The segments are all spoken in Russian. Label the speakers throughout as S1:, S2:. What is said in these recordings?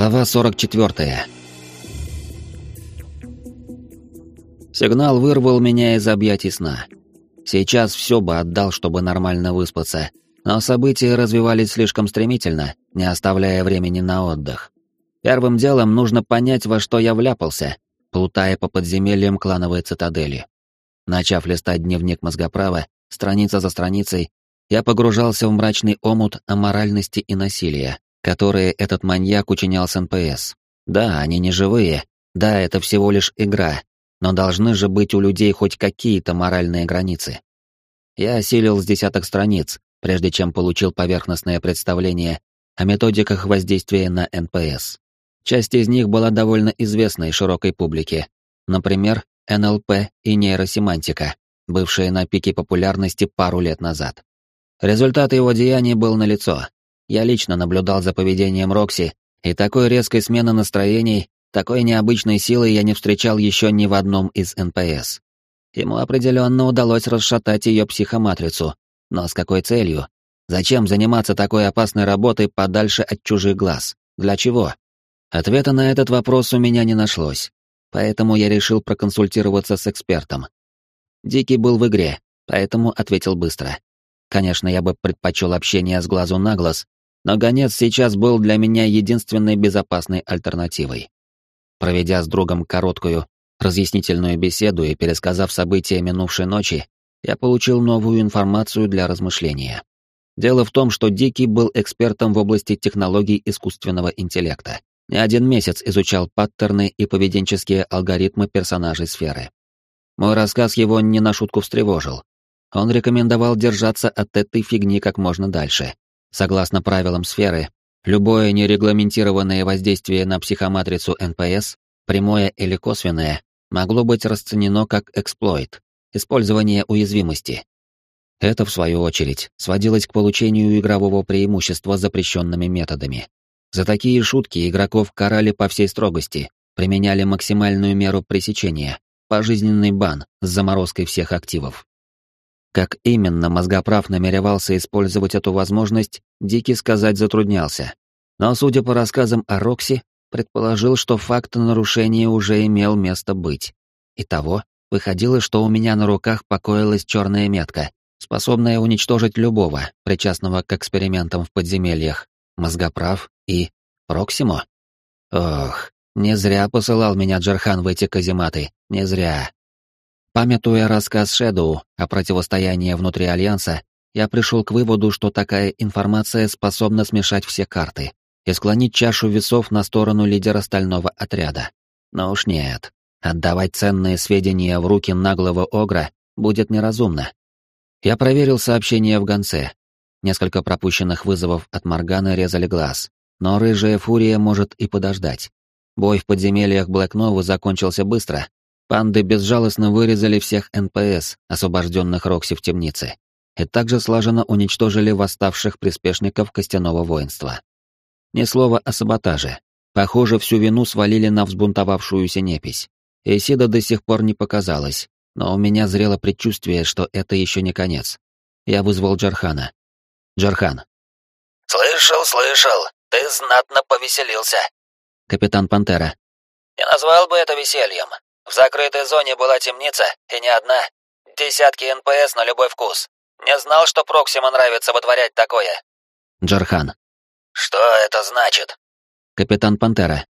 S1: Глава 44. Сигнал вырвал меня из объятий сна. Сейчас все бы отдал, чтобы нормально выспаться, но события развивались слишком стремительно, не оставляя времени на отдых. Первым делом нужно понять, во что я вляпался, плутая по подземельям клановой цитадели. Начав листать дневник мозгоправа, страница за страницей, я погружался в мрачный омут аморальности и насилия, которые этот маньяк учинял с НПС. Да, они не живые, да, это всего лишь игра, но должны же быть у людей хоть какие-то моральные границы. Я осилил с десяток страниц, прежде чем получил поверхностное представление о методиках воздействия на НПС. Часть из них была довольно известной широкой публике, например, НЛП и нейросемантика, бывшие на пике популярности пару лет назад. Результат его деяний был налицо. Я лично наблюдал за поведением Рокси, и такой резкой смены настроений, такой необычной силы я не встречал еще ни в одном из НПС. Ему определенно удалось расшатать ее психоматрицу, но с какой целью? Зачем заниматься такой опасной работой подальше от чужих глаз? Для чего? Ответа на этот вопрос у меня не нашлось, поэтому я решил проконсультироваться с экспертом. Дикий был в игре, поэтому ответил быстро. Конечно, я бы предпочел общение с глазу на глаз, но гонец сейчас был для меня единственной безопасной альтернативой. Проведя с другом короткую, разъяснительную беседу и пересказав события минувшей ночи, я получил новую информацию для размышления. Дело в том, что Дикий был экспертом в области технологий искусственного интеллекта. Не один месяц изучал паттерны и поведенческие алгоритмы персонажей сферы. Мой рассказ его не на шутку встревожил. Он рекомендовал держаться от этой фигни как можно дальше. Согласно правилам сферы, любое нерегламентированное воздействие на психоматрицу НПС, прямое или косвенное, могло быть расценено как эксплойт, использование уязвимости. Это, в свою очередь, сводилось к получению игрового преимущества запрещенными методами. За такие шутки игроков карали по всей строгости, применяли максимальную меру пресечения, пожизненный бан с заморозкой всех активов. Как именно мозгоправ намеревался использовать эту возможность, Дикий сказать затруднялся. Но, судя по рассказам о Рокси, предположил, что факт нарушения уже имел место быть. Итого, выходило, что у меня на руках покоилась черная метка, способная уничтожить любого, причастного к экспериментам в подземельях, мозгоправ и Проксимо. Ох, не зря посылал меня Джерхан в эти казематы, не зря. Памятуя рассказ Шэдоу о противостоянии внутри Альянса, я пришел к выводу, что такая информация способна смешать все карты и склонить чашу весов на сторону лидера стального отряда. Но уж нет, отдавать ценные сведения в руки наглого Огра будет неразумно. Я проверил сообщение в гонце. Несколько пропущенных вызовов от Морганы резали глаз, но рыжая фурия может и подождать. Бой в подземельях Блэкнову закончился быстро, Панды безжалостно вырезали всех НПС, освобожденных Рокси в темнице, и также слаженно уничтожили восставших приспешников костяного воинства. Ни слова о саботаже. Похоже, всю вину свалили на взбунтовавшуюся непись. Исида до сих пор не показалась, но у меня зрело предчувствие, что это еще не конец. Я вызвал Джархана. Джархан.
S2: «Слышал, слышал. Ты знатно повеселился».
S1: Капитан Пантера.
S2: «Не назвал бы это весельем. В закрытой зоне была темница, и не одна. Десятки НПС на любой вкус. Не знал, что Проксимо нравится вытворять такое.
S1: Джархан.
S2: Что это значит?
S1: Капитан Пантера.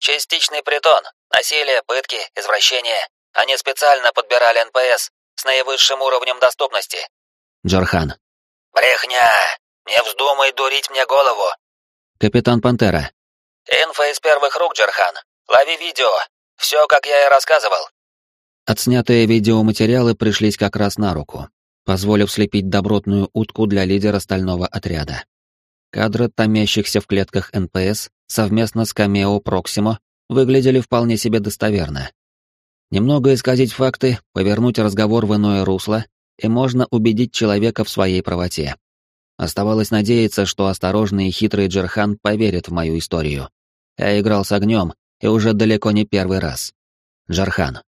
S2: Частный притон. Насилие, пытки, извращения. Они специально подбирали НПС с наивысшим уровнем доступности.
S1: Джархан.
S2: Брехня. Не вздумай дурить мне голову.
S1: Капитан Пантера.
S2: Инфа из первых рук, Джархан. Лови видео. Все, как я и рассказывал.
S1: Отснятые видеоматериалы пришлись как раз на руку, позволив слепить добротную утку для лидера стального отряда. Кадры томящихся в клетках НПС совместно с камео Проксимо выглядели вполне себе достоверно. Немного исказить факты, повернуть разговор в иное русло, и можно убедить человека в своей правоте. Оставалось надеяться, что осторожный и хитрый Джерхан поверит в мою историю. Я играл с огнем, и уже далеко не первый раз. Джархан.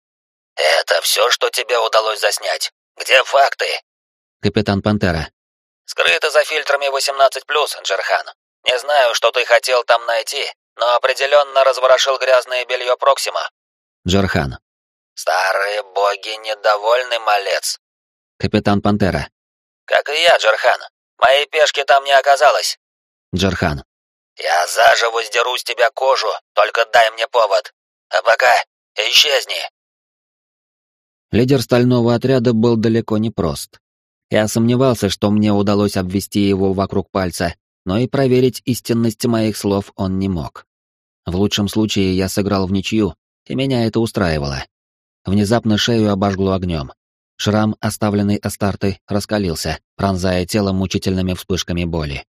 S2: «Это все, что тебе удалось заснять? Где факты?»
S1: Капитан Пантера.
S2: «Скрыто за фильтрами 18+, Джархан. Не знаю, что ты хотел там найти, но определенно разворошил грязное белье Проксима.
S1: Джархан.
S2: Старые боги недовольны, малец.
S1: Капитан Пантера.
S2: Как и я, Джархан. Моей пешки там не оказалось.
S1: Джархан.
S2: Я заживо сдеру с тебя кожу, только дай мне повод. А пока исчезни.
S1: Лидер стального отряда был далеко не прост. Я сомневался, что мне удалось обвести его вокруг пальца, но и проверить истинность моих слов он не мог. В лучшем случае я сыграл в ничью, и меня это устраивало. Внезапно шею обожгло огнем. Шрам, оставленный Астартой, раскалился, пронзая тело мучительными вспышками боли.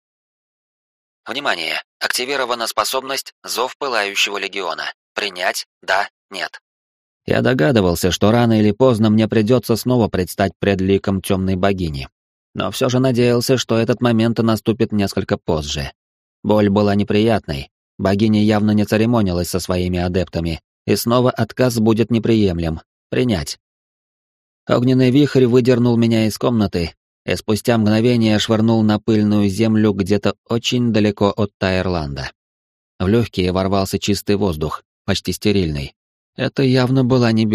S2: Внимание! Активирована способность «Зов Пылающего Легиона». Принять? Да? Нет?
S1: Я догадывался, что рано или поздно мне придется снова предстать пред ликом темной богини. Но все же надеялся, что этот момент наступит несколько позже. Боль была неприятной, богиня явно не церемонилась со своими адептами, и снова отказ будет неприемлем. Принять. Огненный вихрь выдернул меня из комнаты, и спустя мгновение швырнул на пыльную землю где-то очень далеко от Тайрланда. В легкие ворвался чистый воздух, почти стерильный. Это явно была не.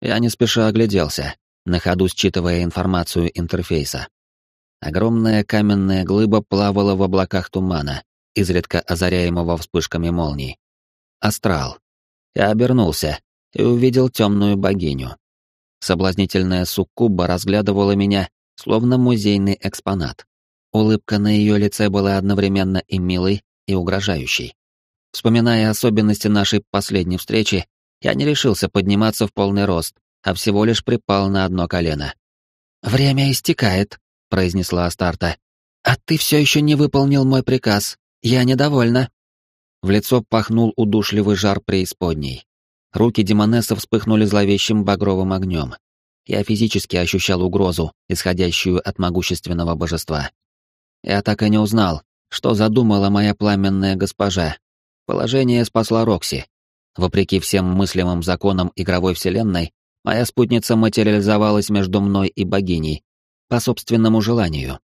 S1: Я не спеша огляделся, на ходу считывая информацию интерфейса. Огромная каменная глыба плавала в облаках тумана, изредка озаряемого вспышками молний. Астрал. Я обернулся и увидел темную богиню. Соблазнительная суккуба разглядывала меня, словно музейный экспонат. Улыбка на ее лице была одновременно и милой, и угрожающей. Вспоминая особенности нашей последней встречи, я не решился подниматься в полный рост, а всего лишь припал на одно колено. «Время истекает», — произнесла Астарта. «А ты все еще не выполнил мой приказ. Я недовольна». В лицо пахнул удушливый жар преисподней. Руки Демонесса вспыхнули зловещим багровым огнем. Я физически ощущал угрозу, исходящую от могущественного божества. Я так и не узнал, что задумала моя пламенная госпожа. Положение спасла Рокси. Вопреки всем мыслимым законам игровой вселенной, моя спутница материализовалась между мной и богиней, по собственному желанию.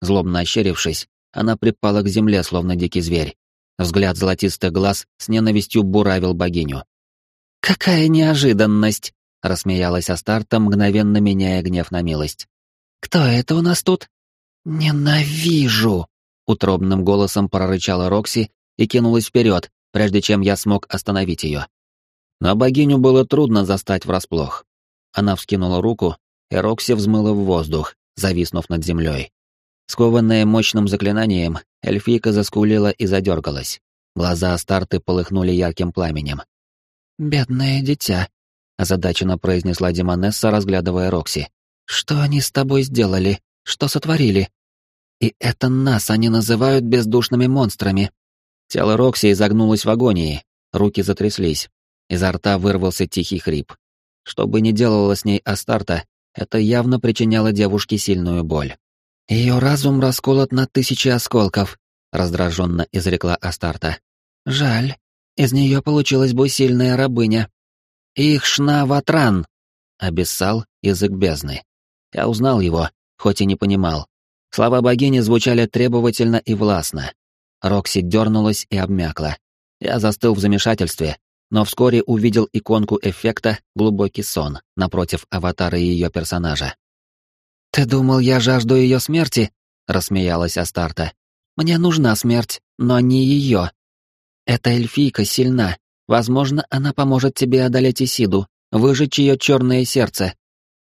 S1: Злобно ощерившись, она припала к земле, словно дикий зверь. Взгляд золотистых глаз с ненавистью буравил богиню. «Какая неожиданность!» — рассмеялась Астарта, мгновенно меняя гнев на милость. «Кто это у нас тут?» «Ненавижу!» — утробным голосом прорычала Рокси и кинулась вперед, прежде чем я смог остановить ее. Но богиню было трудно застать врасплох. Она вскинула руку, и Рокси взмыла в воздух, зависнув над землей. Скованная мощным заклинанием, эльфийка заскулила и задергалась. Глаза Астарты полыхнули ярким пламенем. «Бедное дитя», — озадаченно произнесла Демонесса, разглядывая Рокси. «Что они с тобой сделали? Что сотворили?» «И это нас они называют бездушными монстрами». Тело Рокси изогнулось в агонии, руки затряслись. Изо рта вырвался тихий хрип. Что бы ни делала с ней Астарта, это явно причиняло девушке сильную боль. «Ее разум расколот на тысячи осколков», — раздраженно изрекла Астарта. «Жаль. Из нее получилась бы сильная рабыня. Их шна-ватран!» — обессал язык бездны. Я узнал его, хоть и не понимал. Слова богини звучали требовательно и властно. Рокси дернулась и обмякла. Я застыл в замешательстве, но вскоре увидел иконку эффекта «Глубокий сон» напротив аватара ее персонажа. «Ты думал, я жажду ее смерти?» — рассмеялась Астарта. «Мне нужна смерть, но не ее. Эта эльфийка сильна. Возможно, она поможет тебе одолеть Исиду, выжечь ее черное сердце.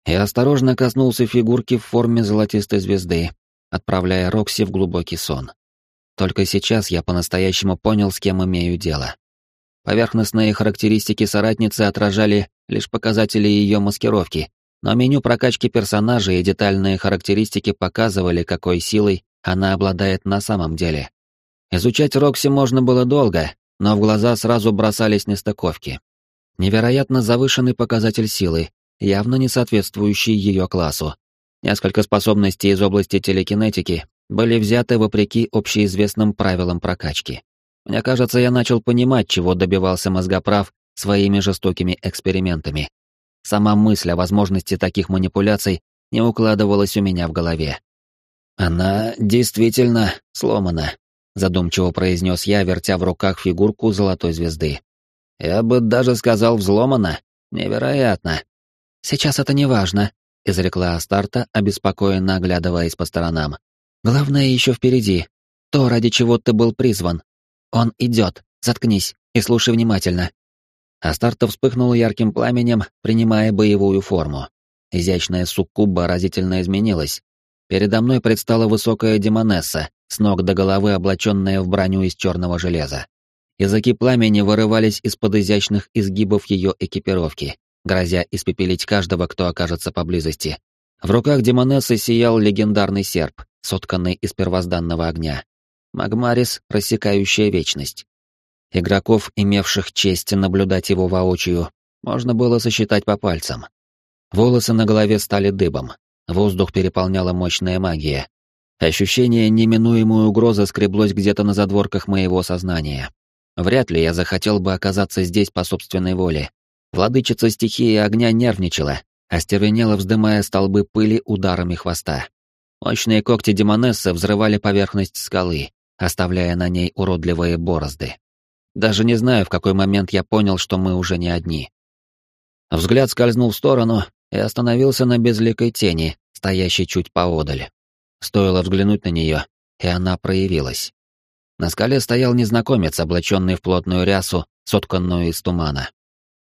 S1: Я осторожно коснулся фигурки в форме золотистой звезды, отправляя Рокси в глубокий сон. Только сейчас я по-настоящему понял, с кем имею дело. Поверхностные характеристики соратницы отражали лишь показатели ее маскировки, но меню прокачки персонажей и детальные характеристики показывали, какой силой она обладает на самом деле. Изучать Рокси можно было долго, но в глаза сразу бросались нестыковки. Невероятно завышенный показатель силы, явно не соответствующий ее классу. Несколько способностей из области телекинетики были взяты вопреки общеизвестным правилам прокачки. Мне кажется, я начал понимать, чего добивался мозгоправ своими жестокими экспериментами. Сама мысль о возможности таких манипуляций не укладывалась у меня в голове. Она действительно сломана, задумчиво произнес я, вертя в руках фигурку золотой звезды. Я бы даже сказал взломана. Невероятно. Сейчас это не важно, изрекла Астарта, обеспокоенно оглядываясь по сторонам. Главное еще впереди. То, ради чего ты был призван. Он идет. Заткнись и слушай внимательно. Астарта вспыхнула ярким пламенем, принимая боевую форму. Изящная суккуба разительно изменилась. Передо мной предстала высокая демонесса, с ног до головы облаченная в броню из черного железа. Языки пламени вырывались из-под изящных изгибов ее экипировки, грозя испепелить каждого, кто окажется поблизости. В руках демонессы сиял легендарный серп, сотканный из первозданного огня. Магмарис, рассекающая вечность. Игроков, имевших честь наблюдать его воочию, можно было сосчитать по пальцам. Волосы на голове стали дыбом, воздух переполняла мощная магия. Ощущение неминуемой угрозы скреблось где-то на задворках моего сознания. Вряд ли я захотел бы оказаться здесь по собственной воле. Владычица стихии огня нервничала, остервенела, вздымая столбы пыли ударами хвоста. Мощные когти демонессы взрывали поверхность скалы, оставляя на ней уродливые борозды. Даже не знаю, в какой момент я понял, что мы уже не одни. Взгляд скользнул в сторону и остановился на безликой тени, стоящей чуть поодаль. Стоило взглянуть на нее, и она проявилась. На скале стоял незнакомец, облаченный в плотную рясу, сотканную из тумана.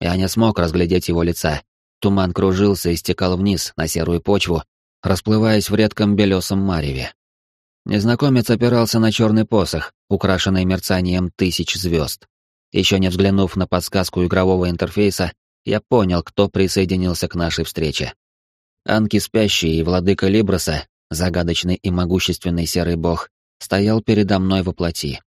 S1: Я не смог разглядеть его лица. Туман кружился и стекал вниз, на серую почву, расплываясь в редком белесом мареве. Незнакомец опирался на черный посох, украшенный мерцанием тысяч звезд. Еще не взглянув на подсказку игрового интерфейса, я понял, кто присоединился к нашей встрече. Анки Спящий и Владыка Либроса, загадочный и могущественный серый бог, стоял передо мной во плоти.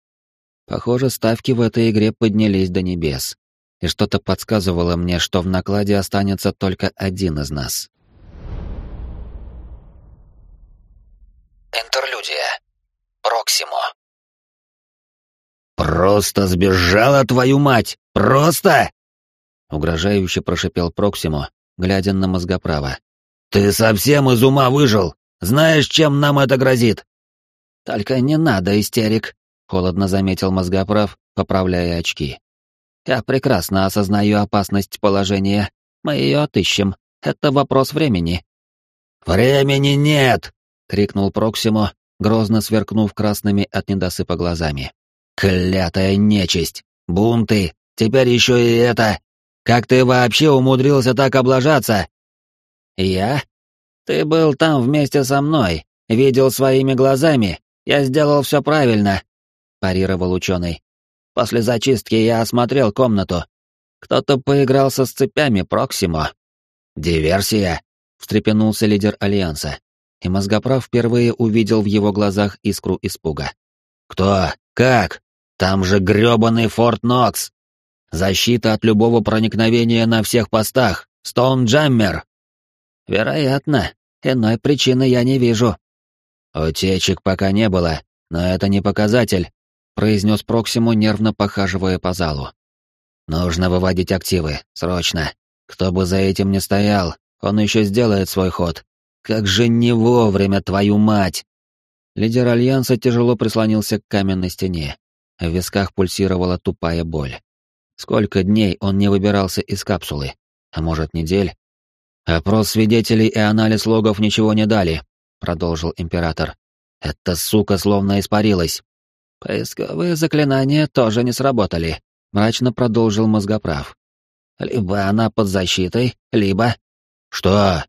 S1: Похоже, ставки в этой игре поднялись до небес, и что-то подсказывало мне, что в накладе останется только один из нас.
S2: Интерлюдия. Проксимо.
S3: «Просто сбежала твою мать! Просто!»
S1: Угрожающе прошипел Проксимо, глядя на мозгоправа.
S3: «Ты совсем из ума выжил! Знаешь, чем нам это грозит?»
S1: «Только не надо истерик», — холодно заметил мозгоправ, поправляя очки. «Я прекрасно осознаю опасность положения. Мы ее отыщем. Это вопрос времени».
S3: «Времени нет!»
S1: — крикнул Проксимо, грозно сверкнув красными от недосыпа глазами.
S3: «Клятая нечисть! Бунты! Теперь еще и это! Как ты вообще умудрился так облажаться?»
S1: «Я? Ты был там вместе со мной, видел своими глазами, я сделал все правильно», — парировал ученый. «После зачистки я осмотрел комнату. Кто-то поигрался с цепями Проксимо».
S3: «Диверсия?» — встрепенулся лидер Альянса, и мозгоправ впервые увидел в его глазах искру испуга. «Кто? Как? Там же грёбаный Форт Нокс! Защита от любого проникновения на всех постах! Стоунджаммер!»
S1: «Вероятно. Иной причины я не вижу»,
S3: «Утечек пока не было, но это не показатель», — произнес Проксиму, нервно похаживая по залу. «Нужно выводить активы, срочно. Кто бы за этим не стоял, он еще сделает свой ход. Как же не вовремя, твою мать!» Лидер Альянса тяжело прислонился к каменной стене. В висках пульсировала тупая боль. Сколько дней он не выбирался из капсулы? А может, недель? Опрос свидетелей и анализ логов ничего не дали, продолжил император. Эта сука словно испарилась. Поисковые заклинания тоже не сработали, мрачно продолжил мозгоправ. Либо она под защитой, либо... Что?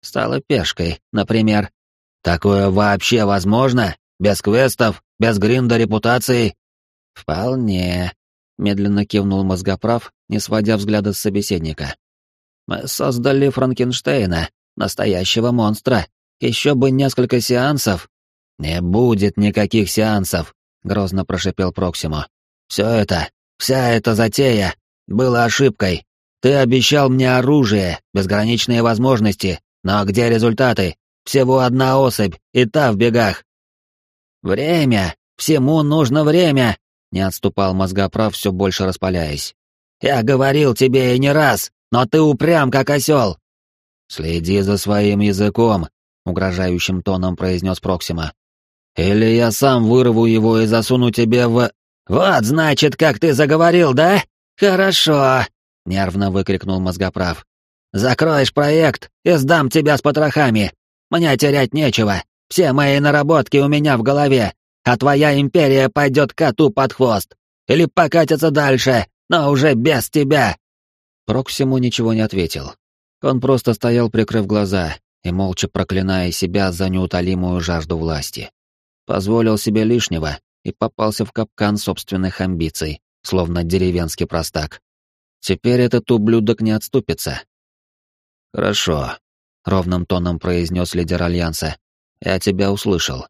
S3: Стала пешкой, например. Такое вообще возможно? Без квестов, без гринда репутации? Вполне, медленно кивнул мозгоправ, не сводя взгляда с собеседника. Мы создали Франкенштейна, настоящего монстра, еще бы несколько сеансов. Не будет никаких сеансов, грозно прошипел Проксимо. Все это, вся эта затея была ошибкой. Ты обещал мне оружие, безграничные возможности, но где результаты? Всего одна особь, и та в бегах. Время! Всему нужно время! Не отступал мозгоправ, все больше распаляясь. Я говорил тебе и не раз, но ты упрям, как осел. Следи за своим языком, угрожающим тоном произнес Проксима. Или я сам вырву его и засуну тебе в...
S2: «Вот, значит, как ты заговорил, да? Хорошо!» — нервно выкрикнул мозгоправ. «Закроешь проект и сдам тебя с потрохами. Мне терять нечего. Все мои наработки у меня в голове, а твоя империя пойдет коту под хвост. Или покатится дальше, но уже без тебя!»
S1: Проксиму ничего не ответил. Он просто стоял, прикрыв глаза, и молча проклиная себя за неутолимую жажду власти. Позволил себе лишнего и попался в капкан собственных амбиций, словно деревенский простак. Теперь этот ублюдок не отступится. «Хорошо», — ровным тоном произнес лидер Альянса. «Я тебя услышал.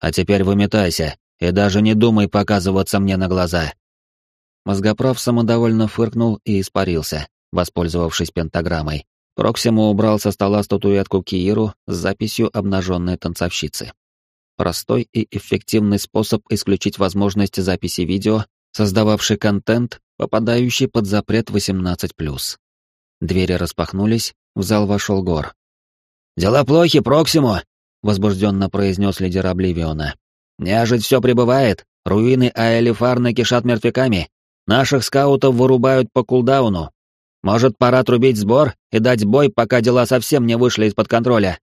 S1: А теперь выметайся и даже не думай показываться мне на глаза». Мозгоправ самодовольно фыркнул и испарился, воспользовавшись пентаграммой. Проксима убрал со стола статуэтку Кииру с записью обнаженной танцовщицы. Простой и эффективный способ исключить возможность записи видео, создававший контент, попадающий под запрет 18+. Двери распахнулись, в зал вошел Гор.
S2: «Дела плохи, Проксиму!» — возбужденно произнес лидер Обливиона. «Нежить все прибывает, руины Аэлифарны кишат мертвяками, наших скаутов вырубают по кулдауну, может, пора трубить сбор и дать бой, пока дела совсем не вышли из-под контроля?»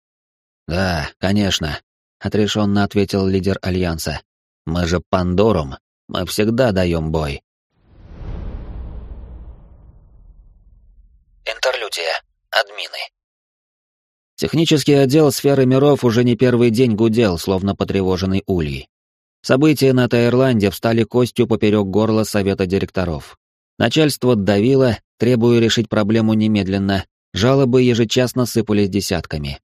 S1: «Да, конечно», — отрешенно ответил лидер Альянса. «Мы же Пандорум, мы всегда даем бой».
S2: Интерлюдия. Админы.
S1: Технический отдел сферы миров уже не первый день гудел, словно потревоженный улей. События на Таирланде встали костью поперек горла совета директоров. Начальство давило, требуя решить проблему немедленно, жалобы ежечасно сыпались десятками.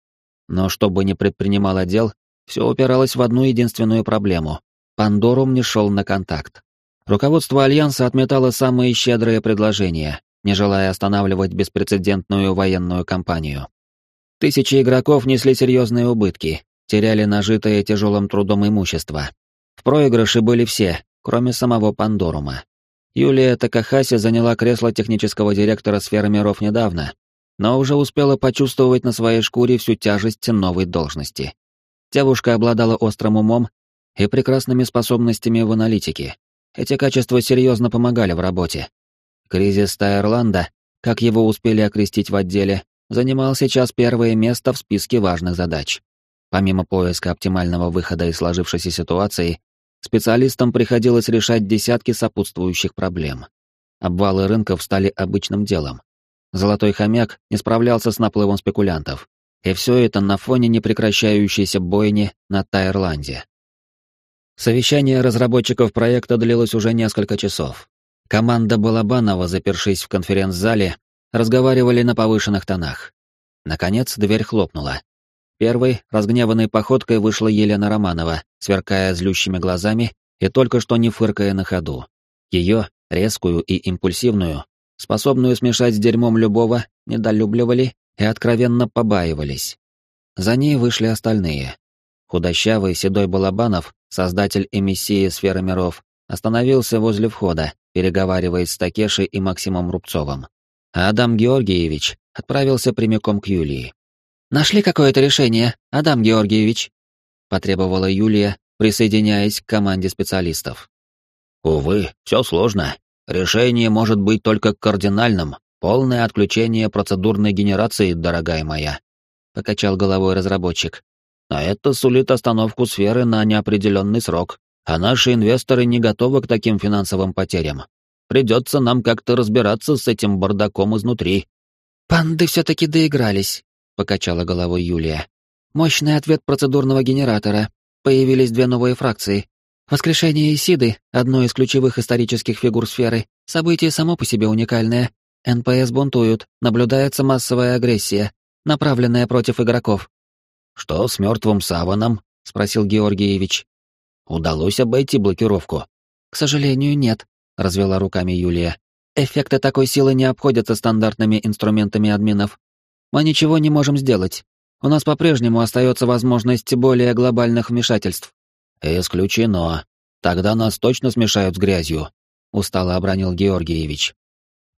S1: Но что бы ни предпринимал отдел, все упиралось в одну единственную проблему. Пандорум не шел на контакт. Руководство Альянса отметало самые щедрые предложения, не желая останавливать беспрецедентную военную кампанию. Тысячи игроков несли серьезные убытки, теряли нажитое тяжелым трудом имущество. В проигрыше были все, кроме самого Пандорума. Юлия Такахаси заняла кресло технического директора сферы миров недавно, но уже успела почувствовать на своей шкуре всю тяжесть новой должности. Девушка обладала острым умом и прекрасными способностями в аналитике. Эти качества серьезно помогали в работе. Кризис Тайрланда, как его успели окрестить в отделе, занимал сейчас первое место в списке важных задач. Помимо поиска оптимального выхода из сложившейся ситуации, Специалистам приходилось решать десятки сопутствующих проблем. Обвалы рынков стали обычным делом. Золотой хомяк не справлялся с наплывом спекулянтов. И все это на фоне непрекращающейся бойни на Тайрланде. Совещание разработчиков проекта длилось уже несколько часов. Команда Балабанова, запершись в конференц-зале, разговаривали на повышенных тонах. Наконец дверь хлопнула. Первой, разгневанной походкой, вышла Елена Романова, сверкая злющими глазами и только что не фыркая на ходу. Ее, резкую и импульсивную, способную смешать с дерьмом любого, недолюбливали и откровенно побаивались. За ней вышли остальные. Худощавый седой Балабанов, создатель эмиссии сферы миров, остановился возле входа, переговариваясь с Такешей и Максимом Рубцовым. А Адам Георгиевич отправился прямиком к Юлии. «Нашли какое-то решение, Адам Георгиевич?» — потребовала Юлия, присоединяясь к команде специалистов.
S3: «Увы, все сложно. Решение может быть только кардинальным. Полное отключение процедурной генерации, дорогая моя», — покачал головой разработчик. «А это сулит остановку сферы на неопределенный срок, а наши инвесторы не готовы к таким финансовым потерям. Придется нам как-то разбираться с этим бардаком изнутри».
S1: «Панды все-таки доигрались», покачала головой Юлия. Мощный ответ процедурного генератора. Появились две новые фракции. Воскрешение Исиды, одной из ключевых исторических фигур сферы, событие само по себе уникальное. НПС бунтуют, наблюдается массовая агрессия, направленная против игроков.
S3: «Что с мертвым саваном?» — спросил Георгиевич. «Удалось обойти блокировку?»
S1: «К сожалению, нет», — развела руками Юлия. «Эффекты такой силы не обходятся стандартными инструментами админов мы ничего не можем сделать. У нас по-прежнему остается возможность более глобальных вмешательств».
S3: «Исключено. Тогда нас точно смешают с грязью», — устало обронил Георгиевич.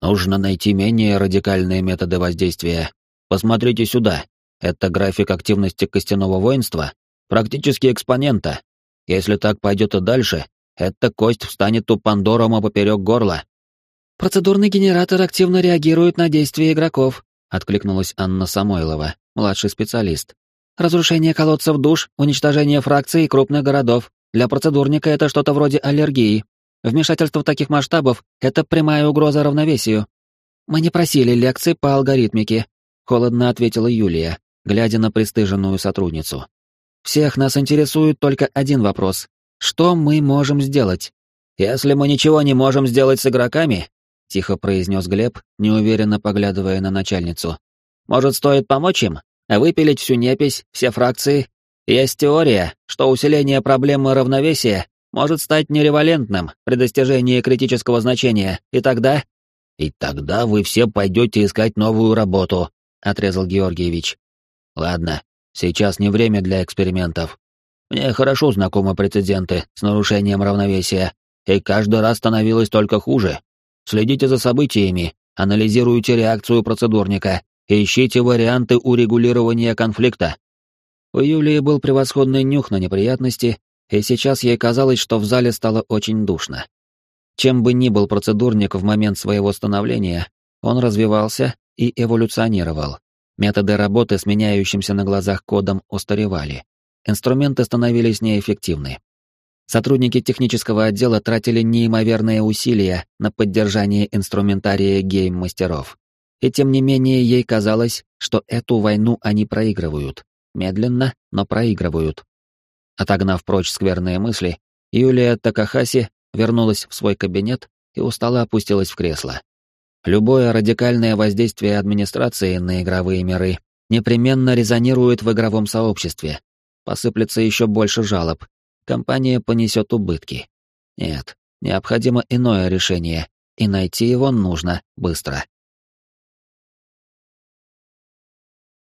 S3: «Нужно найти менее радикальные методы воздействия. Посмотрите сюда. Это график активности костяного воинства, практически экспонента. Если так пойдет и дальше, эта кость встанет у Пандорома поперек горла.
S2: «Процедурный генератор активно реагирует на действия игроков», — откликнулась Анна Самойлова, младший специалист. «Разрушение колодцев душ, уничтожение фракций и крупных городов. Для процедурника это что-то вроде аллергии. Вмешательство таких масштабов — это прямая угроза равновесию. Мы не просили лекций по алгоритмике, холодно ответила Юлия, глядя на пристыженную сотрудницу. Всех нас интересует только один вопрос. Что мы можем сделать? Если мы ничего не можем сделать с игроками, тихо произнес Глеб, неуверенно поглядывая на начальницу. Может, стоит помочь им? Выпилить всю непись, все фракции? Есть теория, что усиление проблемы равновесия может стать неревалентным при достижении критического значения, и тогда...
S3: «И тогда вы все пойдете искать новую работу», — отрезал Георгиевич. «Ладно, сейчас не время для экспериментов. Мне хорошо знакомы прецеденты с нарушением равновесия, и каждый раз становилось только хуже. Следите за событиями, анализируйте реакцию процедурника, ищите варианты урегулирования конфликта».
S2: У Юлии был превосходный нюх на неприятности, и сейчас ей казалось, что в зале стало очень душно. Чем бы ни был процедурник в момент своего становления, он развивался и эволюционировал. Методы работы с меняющимся на глазах кодом устаревали. Инструменты становились неэффективны. Сотрудники технического отдела тратили неимоверные усилия на поддержание инструментария гейм-мастеров. И тем не менее ей казалось, что эту войну они проигрывают. Медленно, но проигрывают. Отогнав прочь скверные мысли, Юлия Такахаси вернулась в свой кабинет и устало опустилась в кресло. Любое радикальное воздействие администрации на игровые миры непременно резонирует в игровом сообществе. Посыплется еще больше жалоб. Компания понесет убытки. Нет, необходимо иное решение, и найти его нужно быстро.